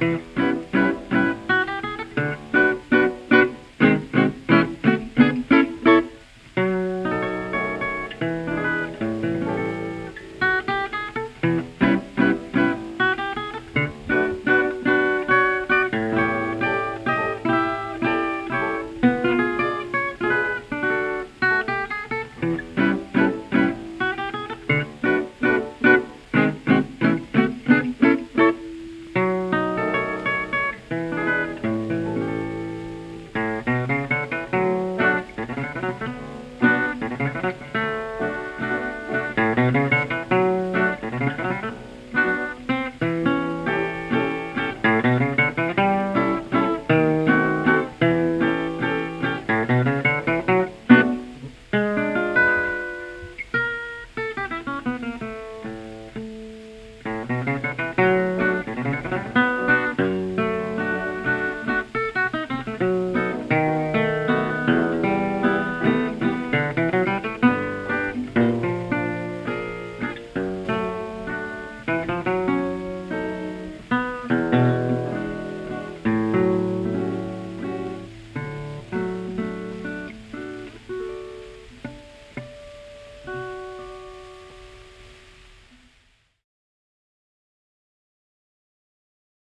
Bye.